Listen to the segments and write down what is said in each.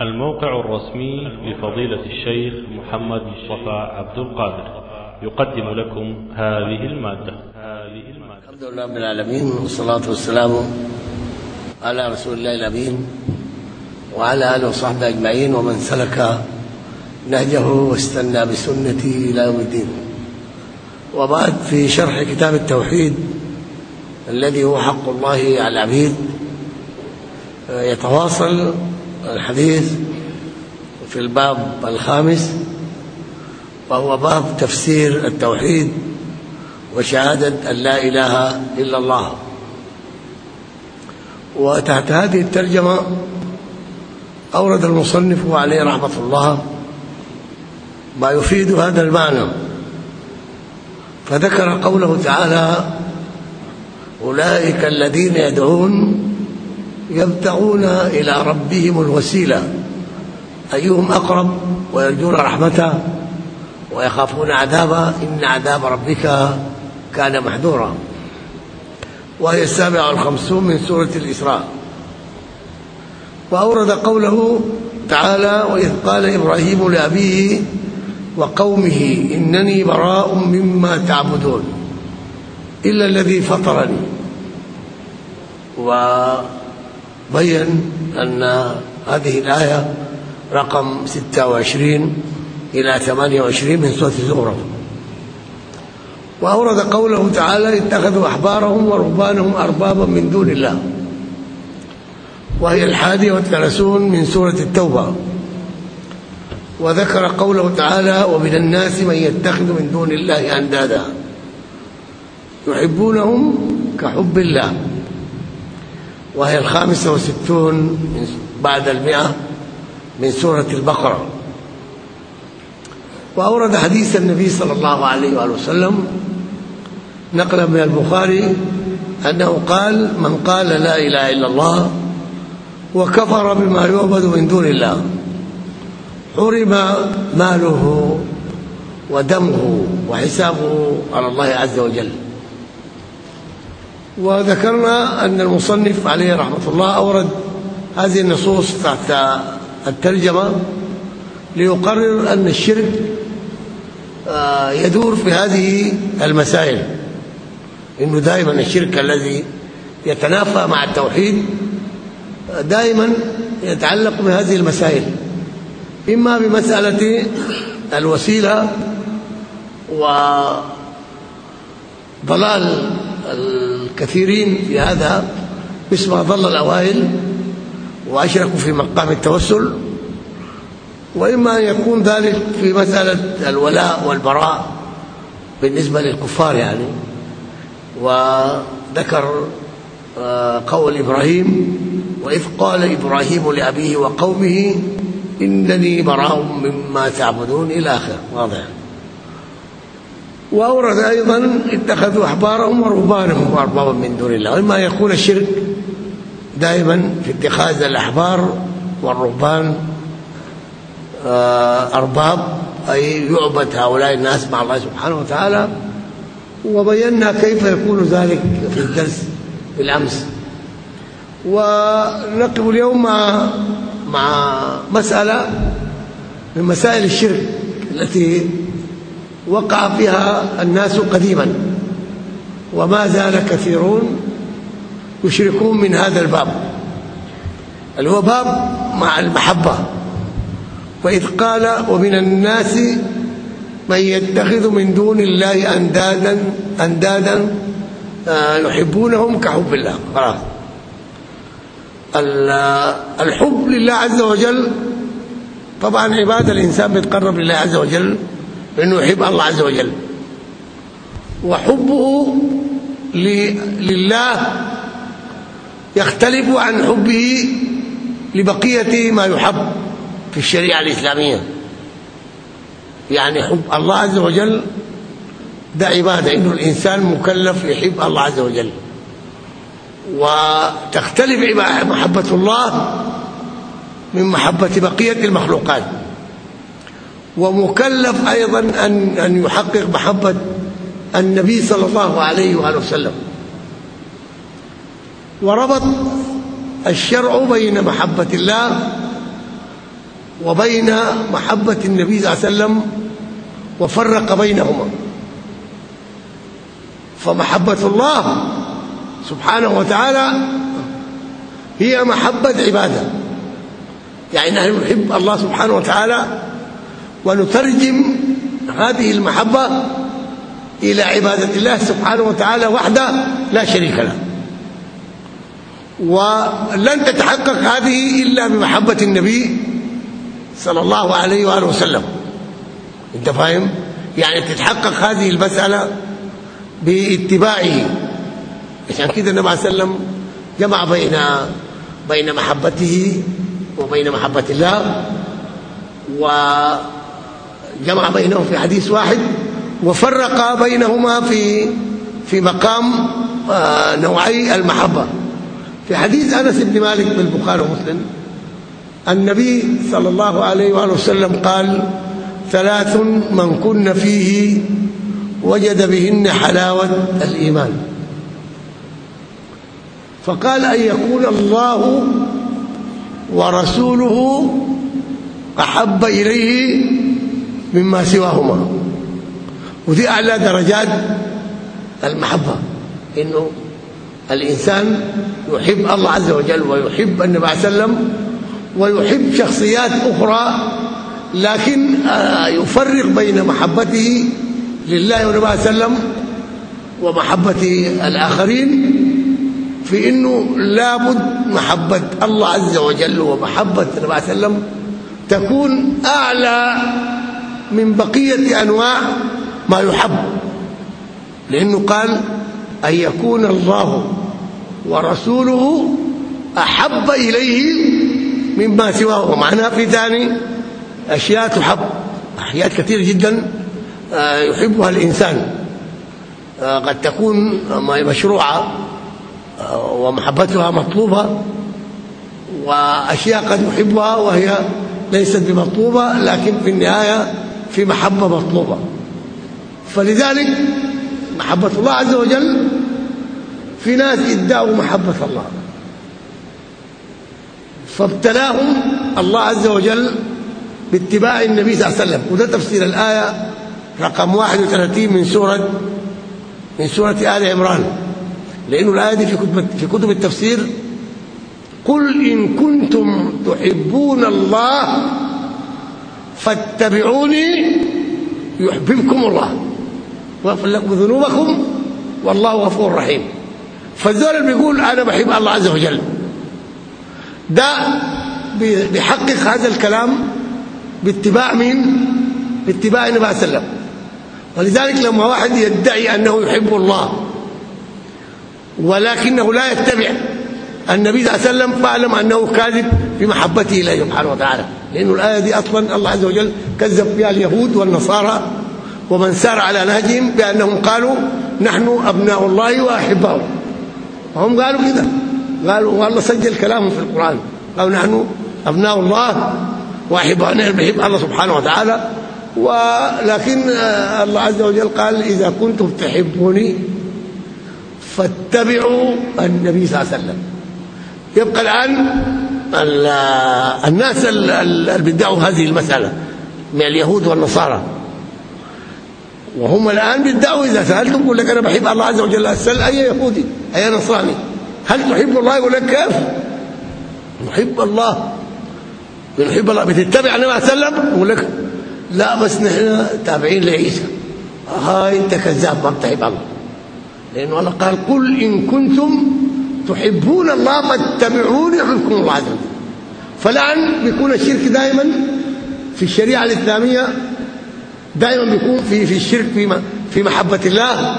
الموقع الرسمي لفضيلة الشيخ محمد مصطفى عبد القادر. يقدم لكم هذه المادة. الحمد لله رب العالمين والصلاة والسلام على رسول الله الأمين وعلى آله وصحبه أجمعين ومن سلك نهجه واستنى بسنته إلى يوم الدين. وبعد في شرح كتاب التوحيد الذي هو حق الله على العبيد يتواصل الحديث في الباب الخامس وهو باب تفسير التوحيد وشهادة أن لا إله إلا الله. وتحت هذه الترجمة أورد المصنف عليه رحمة الله ما يفيد هذا المعنى فذكر قوله تعالى أولئك الذين يدعون يبتغون إلى ربهم الوسيلة. أيهم أقرب ويرجون رحمته ويخافون عذابه؟ إن عذاب ربك كان محذورا. وهي السابعة والخمسون من سورة الإسراء. وأورد قوله تعالى وإذ قال إبراهيم لأبيه وقومه إنني براء مما تعبدون إلا الذي فطرني. وبين أن هذه الآية رقم 26 إلى 28 من سورة الزخرف. وأورد قوله تعالى اتخذوا أحبارهم ورهبانهم أربابا من دون الله. وهي الحادية والثلاثون من سورة التوبة. وذكر قوله تعالى ومن الناس من يتخذ من دون الله أندادا. يحبونهم كحب الله. وهي الخامسة وستون بعد المئة من سورة البقرة. وأورد حديث النبي صلى الله عليه وآله وسلم نقلا من البخاري أنه قال من قال لا إله إلا الله وكفر بما يعبد من دون الله حرم ماله ودمه وحسابه على الله عز وجل. وذكرنا أن المصنف عليه رحمة الله أورد هذه النصوص تحت الترجمة ليقرر أن الشرك يدور في هذه المسائل. إنه دائما الشرك الذي يتنافى مع التوحيد دائما يتعلق بهذه المسائل. إما بمسألة الوسيلة وضلال الكثيرين في هذا مثل ما ضل الأوائل وأشركوا في مقام التوسل وإما أن يكون ذلك في مسألة الولاء والبراء بالنسبة للكفار يعني. وذكر قول إبراهيم وإذ قال إبراهيم لأبيه وقومه إنني براء مما تعبدون إلى آخره. واضح. واورد أيضا اتخذوا أحبارهم ورهبانهم اربابا من دون الله. وإما يكون الشرك دائما في اتخاذ الأحبار والرهبان أرباب أي يعبد هؤلاء الناس مع الله سبحانه وتعالى. وبينا كيف يكون ذلك في الدرس بالامس ونقف اليوم مع مسألة من مسائل الشرك التي وقع فيها الناس قديما. وما زال كثيرون يشركون من هذا الباب. اللي هو باب مع المحبة. وإذ قال ومن الناس من يتخذ من دون الله أندادا أندادا يحبونهم كحب الله. خلاص الحب لله عز وجل طبعا عبادة الإنسان بيتقرب لله عز وجل. بانه يحب الله عز وجل. وحبه لله يختلف عن حبه لبقية ما يحب في الشريعة الإسلامية. يعني حب الله عز وجل ده عبادة. إنه الإنسان مكلف يحب الله عز وجل. وتختلف محبة الله من محبة بقية المخلوقات. ومكلف أيضا ان أن يحقق محبة النبي صلى الله عليه وآله وسلم. وربط الشرع بين محبة الله وبين محبة النبي صلى الله عليه وسلم وفرق بينهما. فمحبة الله سبحانه وتعالى هي محبة عبادة. يعني نحن نحب الله سبحانه وتعالى ونترجم هذه المحبة إلى عبادة الله سبحانه وتعالى وحده لا شريك له. ولن تتحقق هذه إلا بمحبة النبي صلى الله عليه وآله وسلم. أنت فاهم؟ يعني تتحقق هذه المسألة باتباعه. عشان كده النبي عليه وسلم جمع بين بين محبته وبين محبة الله. وجمع بينهم في حديث واحد وفرق بينهما في في مقام آه، نوعي المحبة. في حديث أنس بن مالك بالبخاري ومسلم النبي صلى الله عليه وآله وسلم قال ثلاث من كن فيه وجد بهن حلاوة الإيمان. فقال أن يكون الله ورسوله أحب إليه مما سواهما. ودي أعلى درجات المحبة إنه الإنسان يحب الله عز وجل ويحب النبي عليه وسلم ويحب شخصيات أخرى لكن آه، يفرق بين محبته لله والنبي عليه وسلم ومحبة الآخرين في إنه لابد محبة الله عز وجل ومحبة النبي عليه وسلم تكون أعلى من بقية أنواع ما يحب لأنه قال أن يكون الله ورسوله أحب إليه مما سواه. معناها في ثاني أشياء تحب أحياء كثير جدا آه، يحبها الإنسان. آه، قد تكون مشروعة ومحبتها مطلوبة وأشياء قد يحبها وهي ليست بمطلوبة لكن في النهاية في محبة مطلوبة. فلذلك محبة الله عز وجل في ناس ادعوا محبة الله. فابتلاهم الله عز وجل باتباع النبي صلى الله عليه وسلم. وده تفسير الآية رقم 31 من سورة من سورة آل عمران. لأنه الآية دي في كتب في كتب التفسير قل إن كنتم تحبون الله فاتبعوني يحببكم الله. ويغفر لكم ذنوبكم والله غفور رحيم. فالذول اللي بيقول أنا بحب الله عز وجل. ده بيحقق هذا الكلام باتباع مين؟ باتباع النبي صلى الله عليه وسلم. ولذلك لما واحد يدعي أنه يحب الله ولكنه لا يتبع النبي صلى الله عليه وسلم فاعلم أنه كاذب في محبته إليه سبحانه وتعالى. لأنه الآية دي أصلا الله عز وجل كذب بها اليهود والنصارى ومن سار على نهجهم بأنهم قالوا نحن أبناء الله وأحباؤه. وهم قالوا كده. قالوا والله سجل كلامهم في القرآن. قالوا نحن أبناء الله وأحباؤه. نحن بنحب الله سبحانه وتعالى. ولكن الله عز وجل قال إذا كنتم تحبوني فاتبعوا النبي صلى الله عليه وسلم. يبقى الآن الناس اللي بيدعوا هذه المسألة من اليهود والنصارى. وهم الآن بيدعوا إذا سالتم يقول لك أنا بحب الله عز وجل أسأل أي يهودي؟ أي نصراني؟ هل تحب الله؟ يقول لك كيف؟ نحب الله. بنحب الله. بتتبع النبي عليه وسلم؟ يقول لك لا بس نحن تابعين لعيسى. هاي أنت كذاب ما بتحب الله. لأنه الله قال قل إن كنتم تحبون الله فاتبعوني يحبكم الله عز وجل. فالآن بيكون الشرك دائما في الشريعة الإسلامية دائما بيكون في في الشرك في في محبة الله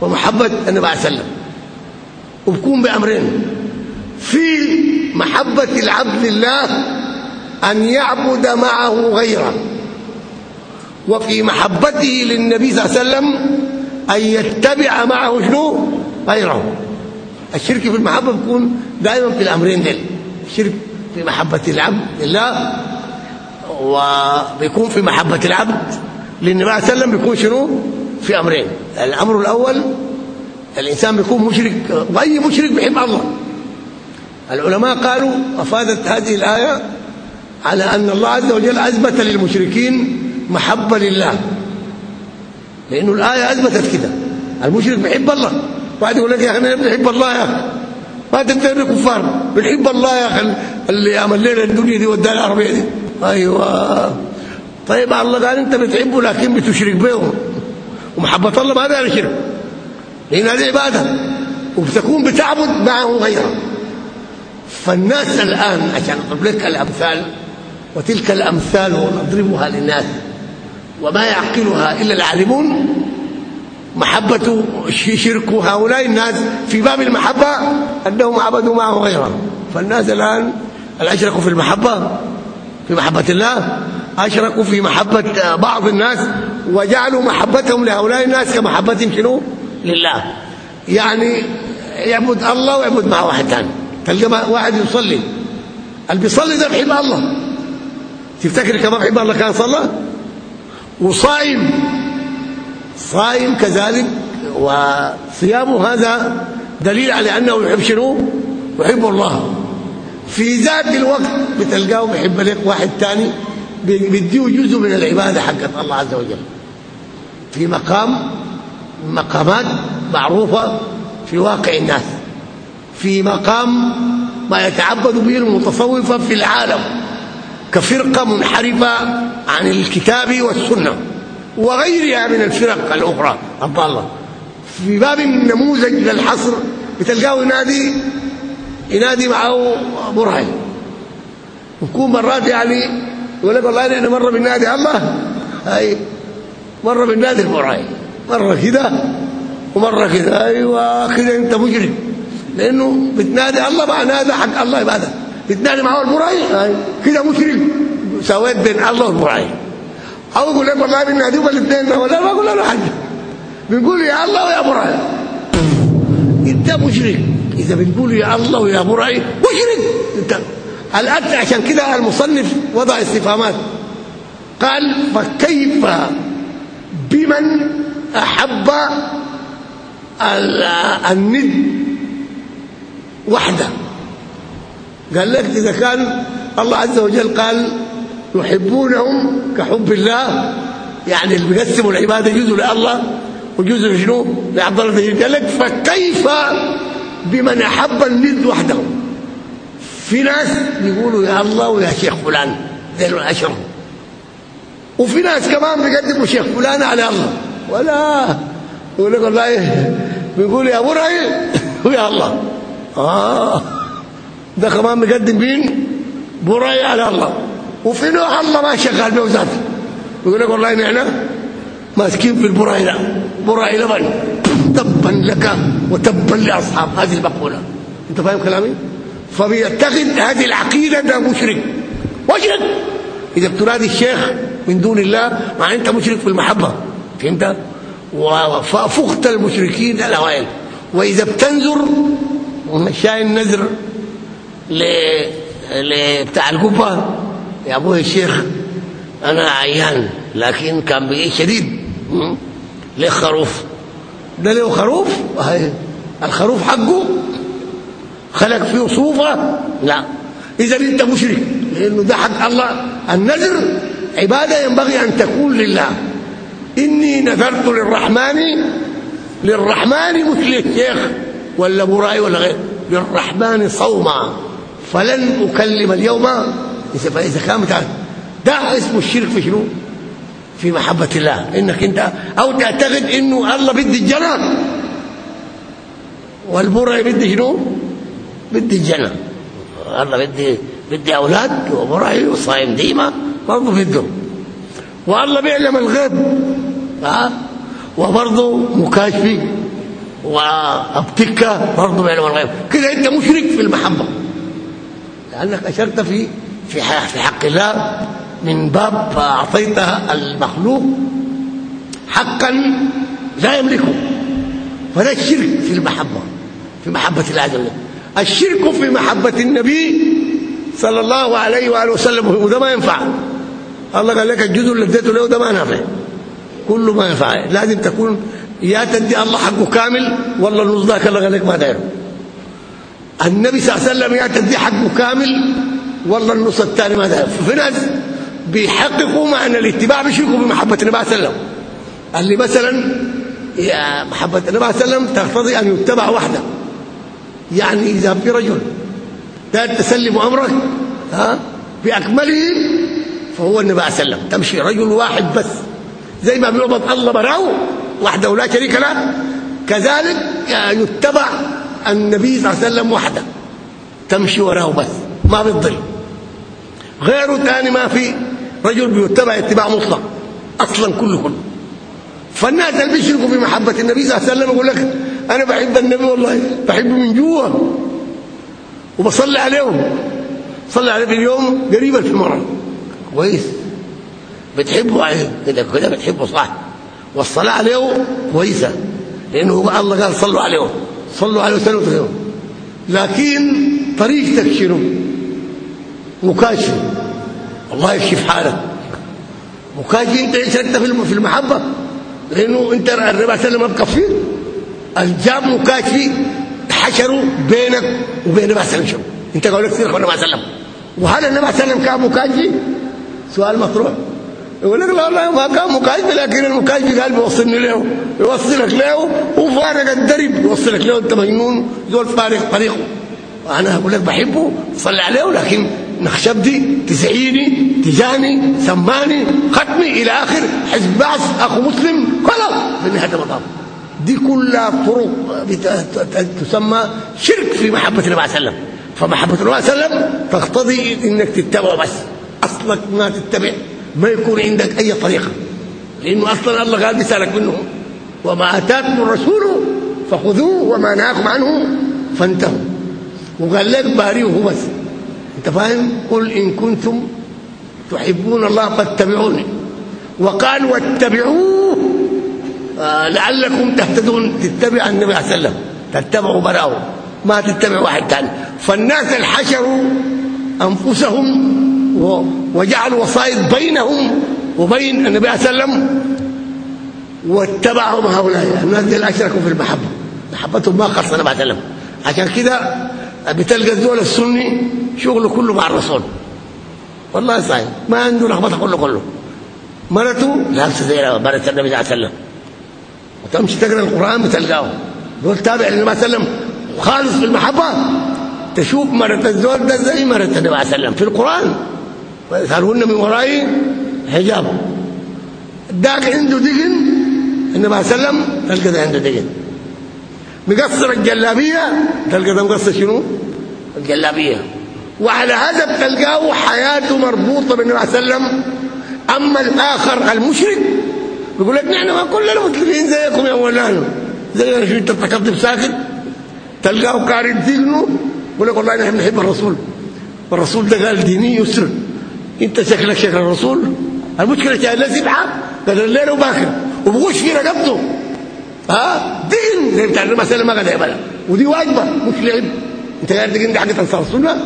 ومحبة النبي عليه وسلم. وبكون بأمرين. في محبة العبد لله أن يعبد معه غيره وفي محبته للنبي صلى الله عليه وسلم أن يتبع معه شنو؟ غيره. الشرك في المحبة بيكون دائما في الأمرين دول الشرك في محبة العبد لله وبيكون في محبة العبد للنبي صلى الله عليه وسلم بيكون شنو؟ في أمرين. الأمر الأول الإنسان بيكون مشرك واي مشرك بيحب الله. العلماء قالوا أفادت هذه الآية على أن الله عز وجل أثبت للمشركين محبة لله. لأنه الآية أثبتت كده. المشرك بيحب الله. واحد يقول لك يا أخي أنا بنحب الله يا أخي. ما تنتهي كفار بنحب الله يا أخي اللي عمل لنا الدنيا دي ودانا العربية دي. أيوه. طيب الله قال أنت بتحبه لكن بتشرك به ومحبة الله ما ده شرك. لأن هذه عبادة. وبتكون بتعبد معه غيره فالناس الآن عشان أضرب لك الأمثال وتلك الأمثال ونضربها للناس وما يعقلها إلا العالمون محبة شرك هؤلاء الناس في باب المحبة أنهم عبدوا معه غيره فالناس الآن الاشركوا في المحبة في محبة الله أشركوا في محبة بعض الناس وجعلوا محبتهم لهؤلاء الناس كمحبتهم شنو؟ لله. يعني يعبد الله ويعبد معه واحد ثاني. تلقى واحد يصلي. اللي بيصلي ده بيحب الله. تفتكر كمان بيحب الله كان صلى؟ وصائم صائم كذلك وصيامه هذا دليل على أنه يحب شنو؟ يحب الله. في ذات الوقت بتلقاه بيحب لك واحد ثاني بيديه جزء من العبادة حقت الله عز وجل. في مقام مقامات معروفة في واقع الناس. في مقام ما يتعبد به المتصوفة في العالم كفرقة منحرفة عن الكتاب والسنة. وغيرها من الفرق الأخرى. الضاله في باب النموذج للحصر بتلقاه ينادي ينادي معه برهي ويكون مرات يعني يقول لك والله إحنا مرة بننادي الله هاي مرة بننادي البرهي مرة كده ومرة كده. أيوه كده أنت مجرم. لأنه بتنادي الله مع نادى حق الله عبادة. بتنادي معه البرهي كده مشرك سويت بين الله والبرهي أو يقول لك والله بنناديهم الاثنين ولا ما أقول له حاجة. بنقول يا الله ويا برهي انت مشرك. إذا بنقول يا الله ويا برهي مشرك. انت الأدنى عشان كده المصنف وضع استفهامات. قال فكيف بمن أحب الند وحده؟ قال لك إذا كان الله عز وجل قال يحبونهم كحب الله. يعني اللي بيقسموا العبادة جزء لله وجزء شنو لعبد الله قال لك فكيف بمن أحب الند وحده؟ في ناس بيقولوا يا الله ويا شيخ فلان دول الاشرف وفي ناس كمان بيقدموا شيخ فلان على الله. ولا. يقول لك والله بيقول يا برعي ويا الله. آه. ده كمان بيقدم مين؟ برعي على الله. وفي نوع الله ما شغال به ذاته. يقول لك والله نحن ماسكين في البراي ده براي لبن تبا لك وتبا لأصحاب هذه المقولة. أنت فاهم كلامي؟ فبيتخذ هذه العقيدة ده مشرك. مشرك! إذا بتنادي الشيخ من دون الله مع أنت مشرك في المحبة. فهمت؟ وفقت المشركين الأوائل. وإذا بتنذر شاي النذر ل بتاع القبه يا أبوي الشيخ أنا عيان لكن كان بإيه شديد ليه خروف؟ ده له خروف؟ الخروف حقه؟ خلق فيه صوفة؟ لا. إذا أنت مشرك لأنه ده حق الله. النذر عبادة ينبغي أن تكون لله. إني نذرت للرحمن للرحمن مثل الشيخ ولا براي ولا غير للرحمن صوما. فلن أكلم اليوم فاذا كان بتاع ده اسمه الشرك في شنو؟ في محبة الله. إنك انت أو تعتقد إنه الله بدي الجنه والبراي بدي شنو؟ بدي الجنة. الله بدي بدي أولاد وبراي وصايم ديما برضه بده والله بيعلم الغيب. ها وبرضه مكاشفي وابتكه برضه بيعلم الغيب. كده أنت مشرك في المحبة. لأنك أشرت في في في حق الله من باب اعطيت المخلوق حقا لا يملكه. فده الشرك في المحبة في محبة الله عز وجل. الشرك في محبة النبي صلى الله عليه وآله وسلم وده ما ينفع. الله قال لك الجزء اللي اديته له ده ما نافع. كله ما ينفع. لازم تكون يا تدي الله حقه كامل والله النص الله قال لك ما دايره النبي صلى الله عليه وسلم يا تدي حقه كامل والله النص الثاني ماذا في ناس بيحققوا معنى الاتباع بيشركوا بمحبة النبي صلى الله عليه وسلم. اللي مثلا يا محبة النبي صلى الله عليه وسلم تقتضي أن يتبع وحده. يعني إذا في رجل ده تسلم أمرك ها بأكمله فهو النبي صلى الله عليه وسلم. تمشي رجل واحد بس. زي ما بيعبد الله براو وحده لا شريك له. كذلك يتبع النبي صلى الله عليه وسلم وحده. تمشي وراه بس. ما بتضل. غيره ثاني ما في رجل بيتبع اتباع مطلق أصلا كله كله فالناس اللي بيشركوا في محبة النبي صلى الله عليه وسلم يقول لك أنا بحب النبي والله بحبه من جوه وبصلي عليهم. صلي عليه في اليوم قريبا في المره كويس. بتحبه كده كده بتحبه صح. والصلاة عليه كويسة. لأنه الله قال صلوا عليه صلوا عليه وسلم لكن طريقتك شنو؟ مكاشف. الله يكشف حالك. مكاشف انت شركت في المحبة؟ لأنه انت النبي صلى الله عليه وسلم بكفي الجاب مكاشفي حشروا بينك وبين النبي صلى الله عليه وسلم. انت قال لك سيرك النبي صلى الله عليه وسلم. وهل النبي صلى الله عليه وسلم كان مكاشفي سؤال مطروح. يقول لك لا والله ما كان مكاشف لكن المكاشف قال بيوصلني له. يوصلك له وفارق الدرب. يوصلك له انت مجنون. زول فارق طريقه. أنا أقول لك بحبه صلي عليه لكن نخشبدي تسعيني تجاني سماني ختمي إلى آخر حزب بعث أخو مسلم خلاص في نهاية المطاف دي كلها طرق تسمى شرك في محبة النبي عليه وسلم. فمحبة النبي صلى الله عليه وسلم تقتضي إنك تتبعه بس. أصلك ما تتبع ما يكون عندك أي طريقة. لأنه أصلا الله قال بيسالك منه وما آتاكم الرسول فخذوه وما نهاكم عنه فانتهوا. وقال لك باريه بس. انت فاهم؟ قل إن كنتم تحبون الله فاتبعوني. وقال واتبعوه. لعلكم تهتدون تتبع النبي صلى الله عليه وسلم. تتبعوا براءه. ما تتبعوا واحد ثاني فالناس الحشروا أنفسهم وجعلوا وصايد بينهم وبين النبي صلى الله عليه وسلم. واتبعهم هؤلاء. الناس دي اشركوا في المحبة. محبتهم ما خص النبي عليه عشان كده بتلقى الزول السني شغله كله مع الرسول. والله صحيح. ما عنده لخبطة كله كله. مرته لابسه زي مرة النبي صلى الله عليه وسلم. وتمشي تقرأ القرآن بتلقاه دول تابع للنبي صلى الله عليه وسلم. خالص في المحبة. تشوف مرة الزول ده زي مرة النبي صلى الله عليه وسلم في القرآن. ويسالون من ورائي حجاب. داك عنده دقن. النبي صلى الله عليه وسلم تلقى ده عنده دقن. مقصر الجلابية؟ تلقى ده مقصر شنو؟ الجلابية. وعلى هذا بتلقاه حياته مربوطة بالنبي صلى الله عليه وسلم. أما الآخر المشرك بيقول لك نحن ما كلنا مسلمين زيكم يا مولانا. زي شو انت تقدم ساكت؟ تلقاه كارد دينه يقول لك والله نحن نحب الرسول. والرسول ده قال ديني يسر. انت شكلك شكل الرسول. المشكلة جاي لا سبحه قال الليل وباكر. وبغش في رقبته. ها؟ دين. زي بتاع صلى الله عليه وسلم ودي واجبة. مش لعب. انت قاعد دين دي حاجة السنة.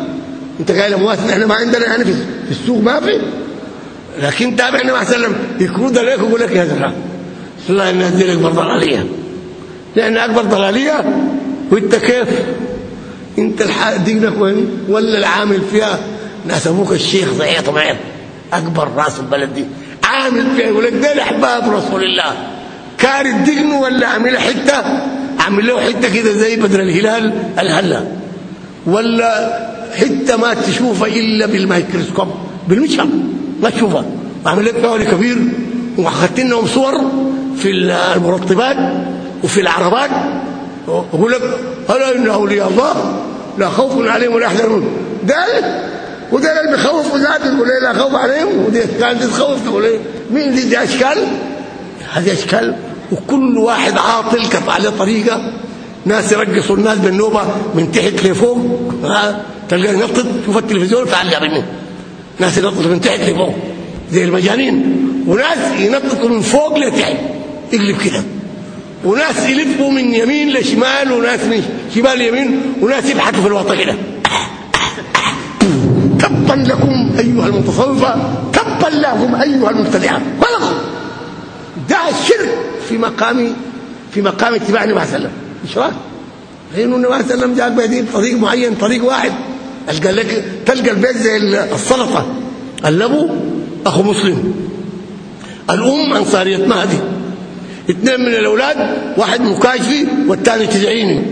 انت قايل مواسن إحنا ما عندنا يعني في السوق ما في. لكن تابع النبي الله عليه وسلم. يكرد عليك ويقول لك يا زلمة الناس دي أكبر ضلالية. لأن أكبر ضلالية وإنت كيف؟ إنت دينك وين؟ ولا العامل فيها؟ ناس أبوك الشيخ زعيط معين أكبر راس البلد دي. عامل فيها يقول لك ده احباب رسول الله. كار الدقن ولا عامل حتة؟ عامل له حتة كده زي بدر الهلال الهلا ولا حتة ما تشوفها إلا بالميكروسكوب بالمشهد ما تشوفها. عامل لك حوالي كبير واخدت لهم صور في المرطبات وفي العربات. يقول لك ألا إن أولياء الله لا خوف عليهم ولا يحزنون. ده وده اللي بيخوف ذاته يقول لا خوف عليهم ودي كانت تخوف تقول مين دي, دي أشكال؟ هذه أشكال وكل واحد عاطل كف عليه طريقة. ناس يرقصوا الناس بالنوبة من تحت لفوق. تلقى ينطط شوف التلفزيون تعلق منه ناس ينططوا من تحت لفوق. زي المجانين. وناس ينططوا من فوق لتحت. يقلب كده. وناس يلفوا من يمين لشمال وناس من شمال ليمين وناس يبحثوا في الوطن كده. تبا لكم أيها المتصوفة. تبا لكم أيها المبتدعة. بلغوا. ده الشرك في مقام في مقام اتباع النبي صلى الله عليه وسلم. اشراك لأنه النبي صلى الله عليه وسلم جاء بهديه طريق معين طريق واحد. قال لك تلقى البيت زي السلطة. الابو أخو مسلم الأم انصاريه مهدي اثنين من الأولاد واحد مكاشفي والثاني تزعيني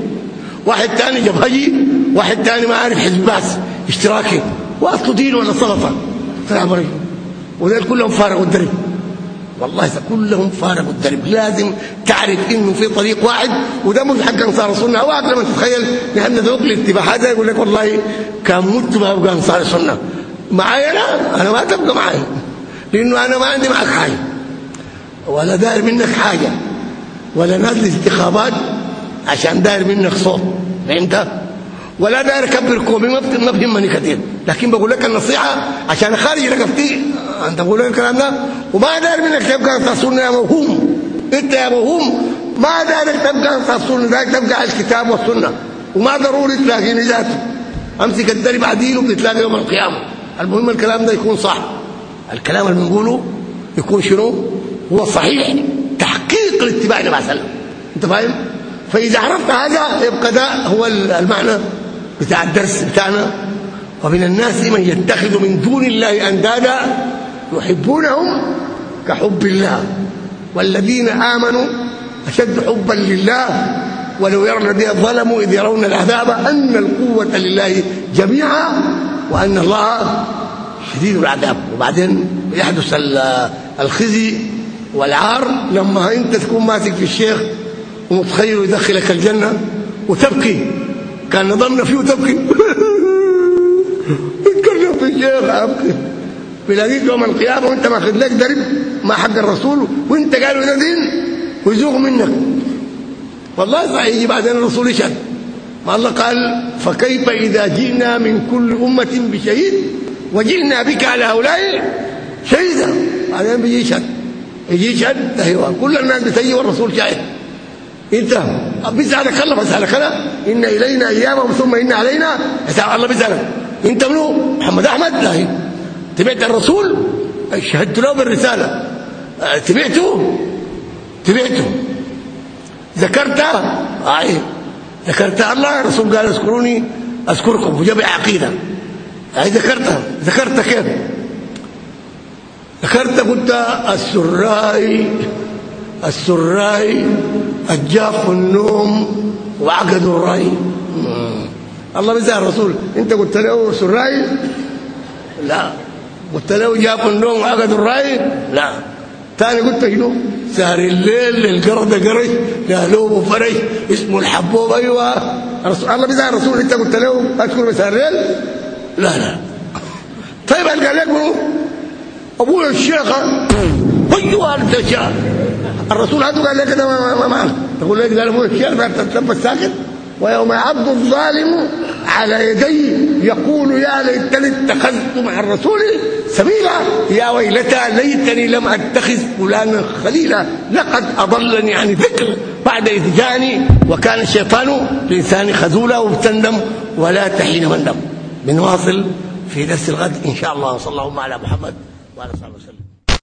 واحد ثاني جبهجي واحد ثاني ما عارف حزب باس اشتراكي. وأصله دين ولا سلطة. طلع بري ودول كلهم فارغوا الدرب والله كلهم فارغوا الدرب لازم تعرف إنه في طريق واحد وده مش حق أنصار السنة. اوعك لما تتخيل نحن ذوق الاتباع. هذا يقول لك والله كان مت ما ابقى أنصار السنة. معايا أنا أنا ما تبقى معايا لأنه أنا ما عندي معك حاجة. ولا داير منك حاجة. ولا نازل انتخابات عشان داير منك صوت. فهمت؟ ولا داير أكبر كومي ما بيهمني كثير. لكن بقول لك النصيحة عشان خارج رقبتي أنت بقول لك الكلام ده؟ وما داير منك تبقى تصون يا موهوم أنت يا موهوم ما دايرك تبقى تصون دايرك تبقى على الكتاب والسنة. وما ضروري تلاقيني ذاته أمسك الدرب عديل وبتلاقي يوم القيامة. المهم الكلام ده يكون صح. الكلام اللي بنقوله يكون شنو؟ هو صحيح. تحقيق الاتباع النبي صلى الله عليه وسلم. أنت فاهم؟ فإذا عرفت هذا يبقى ده هو المعنى بتاع الدرس بتاعنا. ومن الناس من يتخذ من دون الله أندادا يحبونهم كحب الله. والذين آمنوا أشد حبا لله. ولو يرى الذين ظلموا إذ يرون العذاب أن القوة لله جميعا وأن الله شديد العذاب. وبعدين يحدث الخزي والعار. لما انت تكون ماسك في الشيخ ومتخيل يدخلك الجنة وتبكي. كان نظرنا فيه وتبكي. اتكلم في الشيخ أبكي. بلاقيك يوم القيامة وانت ماخذ لك درب ما حق الرسول وانت قالوا ده دين ويزوغ منك. والله صحيح بعدين الرسول يشهد. ما الله قال فكيف إذا جئنا من كل أمة بشهيد وجئنا بك على هؤلاء شهيدا؟ بعدين بيجي يشهد. يجي يشهد أيوه كل الناس بتجي والرسول شاهد. إنت بيسالك الله بيسالك أنا. إن إلينا ايامهم ثم إن علينا الله بيسالك أنت منو؟ محمد أحمد؟ لا. تبعت الرسول؟ شهدت له بالرسالة. تبعته؟ تبعته. ذكرت؟ اي ذكرت الله؟ الرسول قال اذكروني أذكركم. وجاب عقيده اي ذكرتها ذكرت كيف؟ ذكرت قلت السراي السراي الجاف النوم وعقد الرأي. الله بيزاه الرسول. أنت قلت له سراي؟ لا. قلت له جاف النوم وعقد الرأي. لا ثاني قلت شنو سهر الليل للقرده قرش لهلوب وفرش اسمه الحبوب أيوه. الله بيزاه الرسول أنت قلت له اذكر سهر الليل؟ لا لا. طيب قال لك ابويا الشيخ. أيوه انت الشيخ الرسول هذا قال لك ده ما معنى تقول لك قال ابويا الشيخ ما تتلبس ساكت. ويوم يعض الظالم على يديه يقول يا ليتني اتخذت مع الرسول سبيلا يا ويلتى ليتني لم أتخذ فلانا خليلا لقد أضلني عن ذكر بعد إذ جاءني وكان الشيطان للانسان خذولا وبتندم ولا تحين مندم بنواصل في درس الغد إن شاء الله صلى الله على محمد وعلى آله وصحبه وسلم.